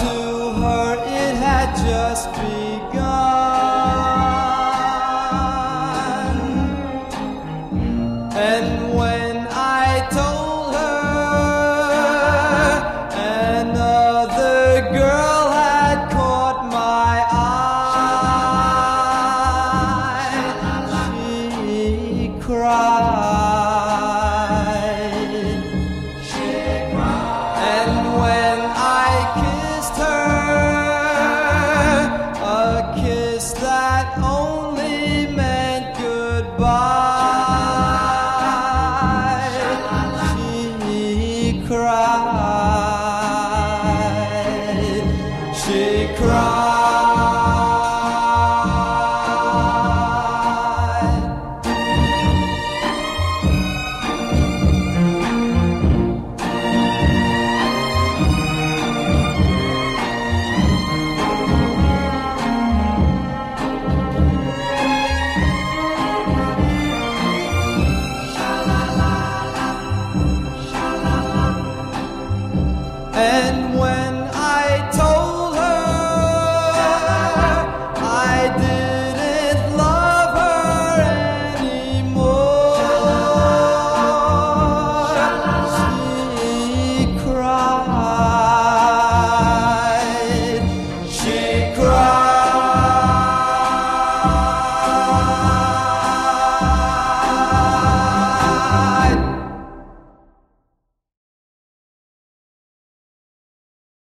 to her, it had just begun. And when I told her another girl. cried, she cried.